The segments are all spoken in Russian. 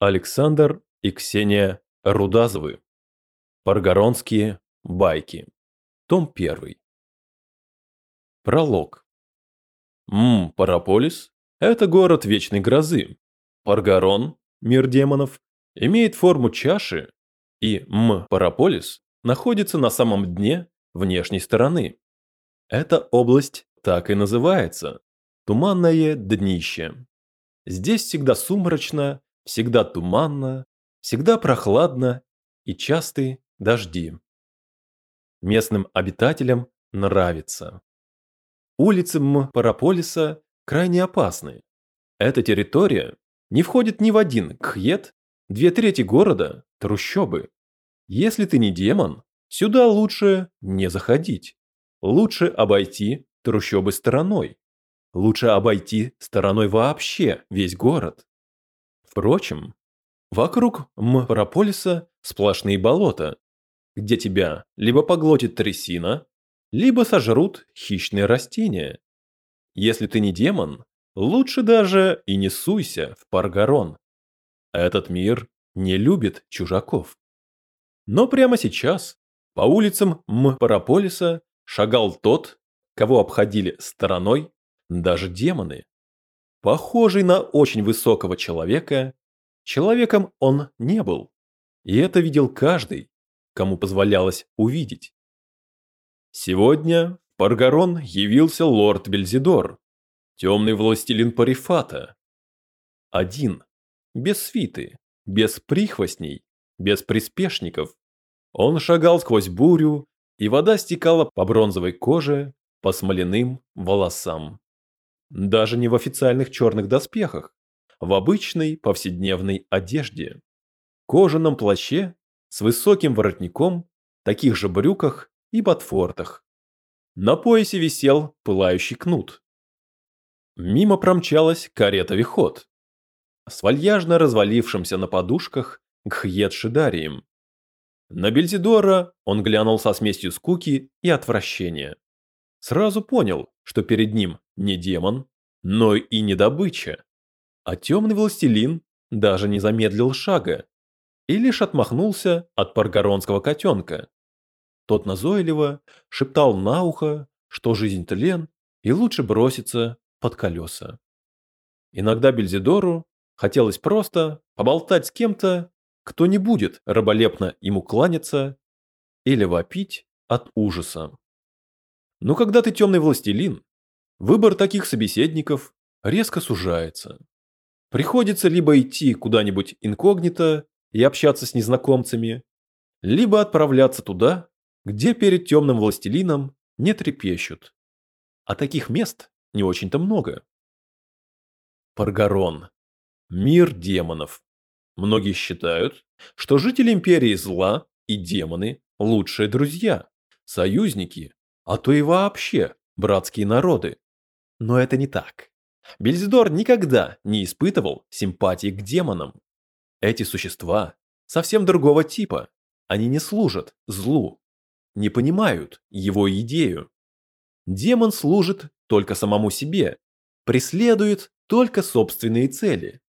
Александр и Ксения Рудазовы. Паргоронские байки. Том 1. Пролог. М, Параполис – это город вечной грозы. Паргарон, мир демонов, имеет форму чаши, и М, Параполис находится на самом дне внешней стороны. Эта область так и называется – туманное днище. Здесь всегда сумрачно, всегда туманно, всегда прохладно и частые дожди. Местным обитателям нравится. Улицы М-Параполиса крайне опасны. Эта территория не входит ни в один кхет, две трети города – трущобы. Если ты не демон, сюда лучше не заходить. Лучше обойти трущобы стороной. Лучше обойти стороной вообще весь город. Впрочем, вокруг Мпараполиса сплошные болота, где тебя либо поглотит трясина, либо сожрут хищные растения. Если ты не демон, лучше даже и не суйся в Паргарон. Этот мир не любит чужаков. Но прямо сейчас по улицам Мпараполиса шагал тот, кого обходили стороной даже демоны. Похожий на очень высокого человека, человеком он не был. И это видел каждый, кому позволялось увидеть. Сегодня в Паргарон явился лорд Бельзидор, темный властелин Парифата. Один, без свиты, без прихвостней, без приспешников. Он шагал сквозь бурю, и вода стекала по бронзовой коже, по смоляным волосам. Даже не в официальных черных доспехах, в обычной повседневной одежде. Кожаном плаще с высоким воротником, таких же брюках и ботфортах. На поясе висел пылающий кнут. Мимо промчалась карета-виход. С вальяжно развалившимся на подушках Гхьет Шидарием. На Бельзидора он глянул со смесью скуки и отвращения. Сразу понял, что перед ним не демон, но и не добыча. А темный властелин даже не замедлил шага и лишь отмахнулся от паргоронского котенка. Тот назойливо шептал на ухо, что жизнь тлен и лучше броситься под колеса. Иногда Бельзидору хотелось просто поболтать с кем-то, кто не будет раболепно ему кланяться или вопить от ужаса. Но когда ты темный властелин, выбор таких собеседников резко сужается. Приходится либо идти куда-нибудь инкогнито и общаться с незнакомцами, либо отправляться туда, где перед темным властелином не трепещут. А таких мест не очень-то много. Паргарон. Мир демонов. Многие считают, что жители Империи Зла и демоны – лучшие друзья, союзники, а то и вообще братские народы. Но это не так. Бельзидор никогда не испытывал симпатии к демонам. Эти существа совсем другого типа. Они не служат злу, не понимают его идею. Демон служит только самому себе, преследует только собственные цели.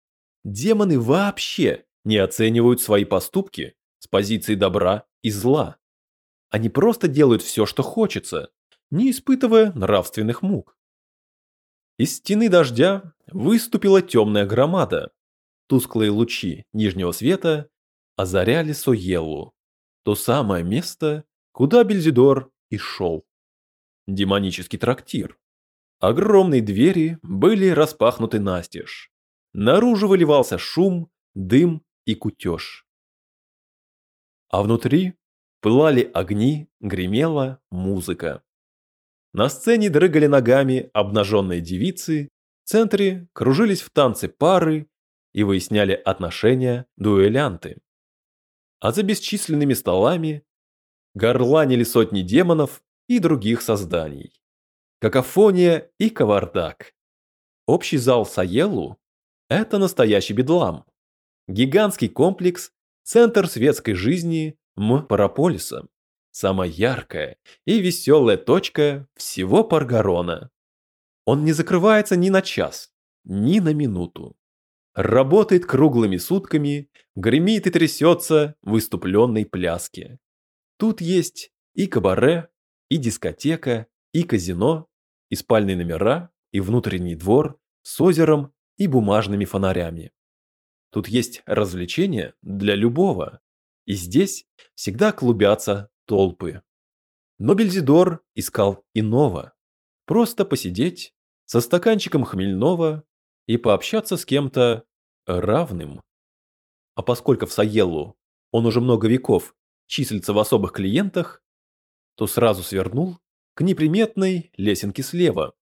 Демоны вообще не оценивают свои поступки с позиции добра и зла. Они просто делают все, что хочется, не испытывая нравственных мук. Из стены дождя выступила темная громада. Тусклые лучи нижнего света озаряли Соеллу, то самое место, куда Бельзидор и шел. Демонический трактир. Огромные двери были распахнуты настежь. Наружу выливался шум, дым и кутеж. А внутри пылали огни, гремела музыка. На сцене дрыгали ногами обнаженные девицы, в центре кружились в танце пары и выясняли отношения дуэлянты. А за бесчисленными столами горланили сотни демонов и других созданий. Какофония и кавардак. Общий зал Саелу – это настоящий бедлам. Гигантский комплекс – центр светской жизни М-Параполиса. Самая яркая и веселая точка всего Паргарона. Он не закрывается ни на час, ни на минуту. работает круглыми сутками, гремит и трясется в выступленной пляске. Тут есть и кабаре, и дискотека, и казино, и спальные номера, и внутренний двор с озером и бумажными фонарями. Тут есть развлечения для любого, и здесь всегда клубятся толпы. Но Бельзидор искал иного. Просто посидеть со стаканчиком хмельного и пообщаться с кем-то равным. А поскольку в Саеллу он уже много веков числится в особых клиентах, то сразу свернул к неприметной лесенке слева.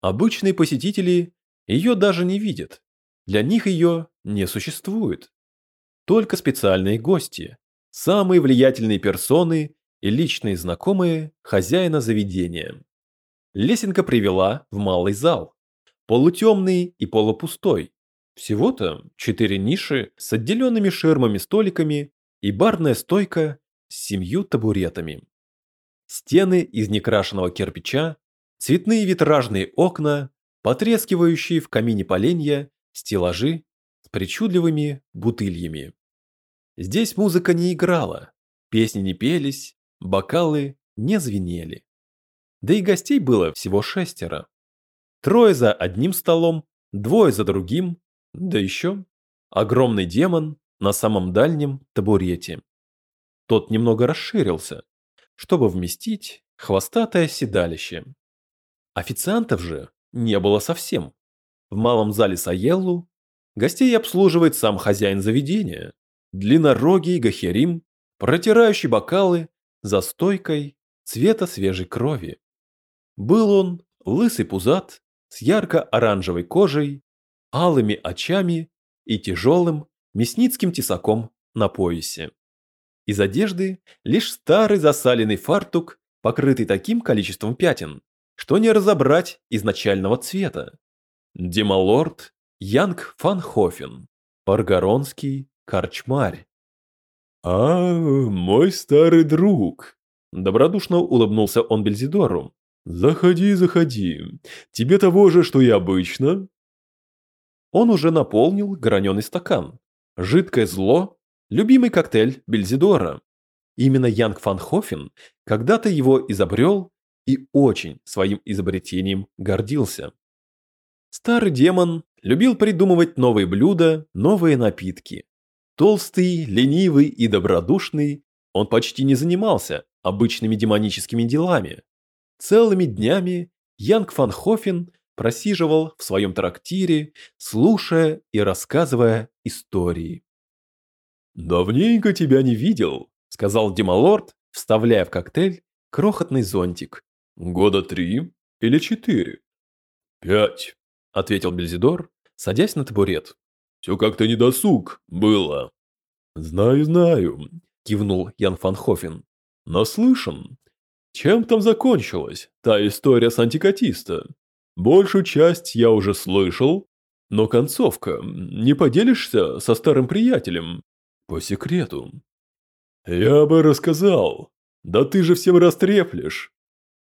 Обычные посетители ее даже не видят, для них ее не существует. Только специальные гости, самые влиятельные персоны и личные знакомые хозяина заведения. Лесенка привела в малый зал, полутемный и полупустой. Всего-то четыре ниши с отделенными ширмами-столиками и барная стойка с семью табуретами. Стены из некрашенного кирпича, цветные витражные окна, потрескивающие в камине поленья, стеллажи с причудливыми бутыльями. Здесь музыка не играла, песни не пелись, бокалы не звенели. Да и гостей было всего шестеро. Трое за одним столом, двое за другим, да еще огромный демон на самом дальнем табурете. Тот немного расширился, чтобы вместить хвостатое седалище. Официантов же не было совсем. В малом зале Саеллу гостей обслуживает сам хозяин заведения, длиннорогий Гахерим, протирающий бокалы за стойкой цвета свежей крови. Был он лысый пузат, с ярко-оранжевой кожей, алыми очами и тяжелым мясницким тесаком на поясе. Из одежды лишь старый засаленный фартук, покрытый таким количеством пятен, что не разобрать изначального цвета. Демалорд Янг Фанхофен, Паргаронский корчмарь. «А, мой старый друг!» Добродушно улыбнулся он Бельзидору. «Заходи, заходи. Тебе того же, что и обычно?» Он уже наполнил граненый стакан. Жидкое зло – любимый коктейль Бельзидора. Именно Янг Фанхофен когда-то его изобрел и очень своим изобретением гордился. Старый демон любил придумывать новые блюда, новые напитки. Толстый, ленивый и добродушный, он почти не занимался обычными демоническими делами. Целыми днями Янг фан Хофен просиживал в своем трактире, слушая и рассказывая истории. «Давненько тебя не видел», — сказал Демалорд, вставляя в коктейль крохотный зонтик. «Года три или четыре?» «Пять», — ответил Бельзидор, садясь на табурет. Все как-то недосуг было. Знаю, знаю, кивнул Ян Фанхофен. Наслышан. Чем там закончилась та история с антикатиста? Большую часть я уже слышал, но концовка. Не поделишься со старым приятелем? По секрету. Я бы рассказал. Да ты же всем растреплешь,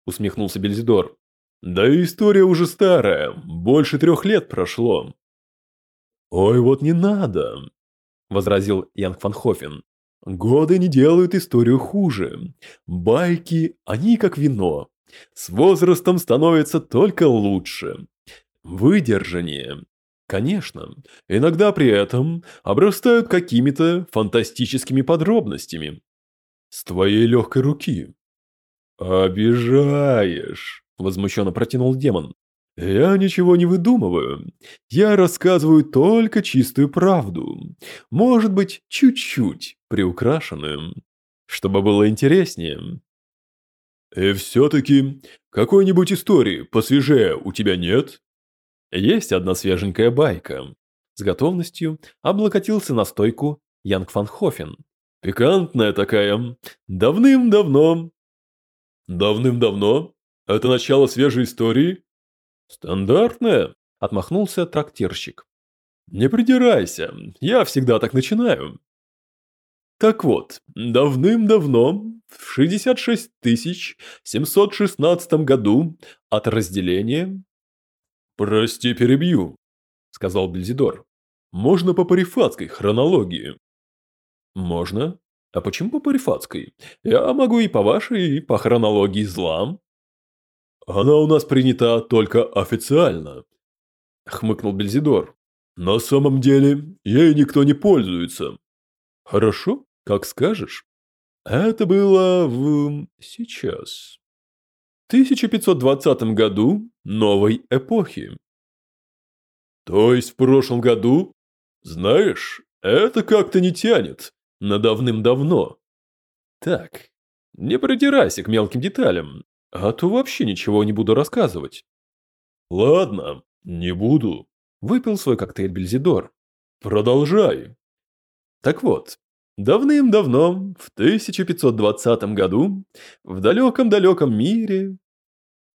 усмехнулся Бельзидор. Да и история уже старая, больше трех лет прошло. «Ой, вот не надо», – возразил Янг Фанхофен. «Годы не делают историю хуже. Байки, они как вино. С возрастом становятся только лучше. Выдержаннее. Конечно, иногда при этом обрастают какими-то фантастическими подробностями. С твоей легкой руки». «Обижаешь», – возмущенно протянул демон. «Я ничего не выдумываю. Я рассказываю только чистую правду. Может быть, чуть-чуть приукрашенную, чтобы было интереснее». «И все-таки какой-нибудь истории посвежее у тебя нет?» «Есть одна свеженькая байка». С готовностью облокотился на стойку Янг Фан Хофен. «Пикантная такая. Давным-давно». «Давным-давно? Это начало свежей истории?» «Стандартная», – отмахнулся трактирщик. «Не придирайся, я всегда так начинаю». Так вот, давным-давно, в 66 716 году от разделения... «Прости, перебью», – сказал Бельзидор. можно по парифатской хронологии. Можно? А почему по парифатской? Я могу и по вашей, и по хронологии зла. Она у нас принята только официально. Хмыкнул Бельзидор. На самом деле, ей никто не пользуется. Хорошо, как скажешь. Это было в... сейчас. 1520 году новой эпохи. То есть в прошлом году? Знаешь, это как-то не тянет на давным-давно. Так, не придирайся к мелким деталям, а то вообще ничего не буду рассказывать. Ладно, не буду. Выпил свой коктейль Бельзидор. Продолжай. Так вот, давным-давно, в 1520 году, в далеком-далеком мире,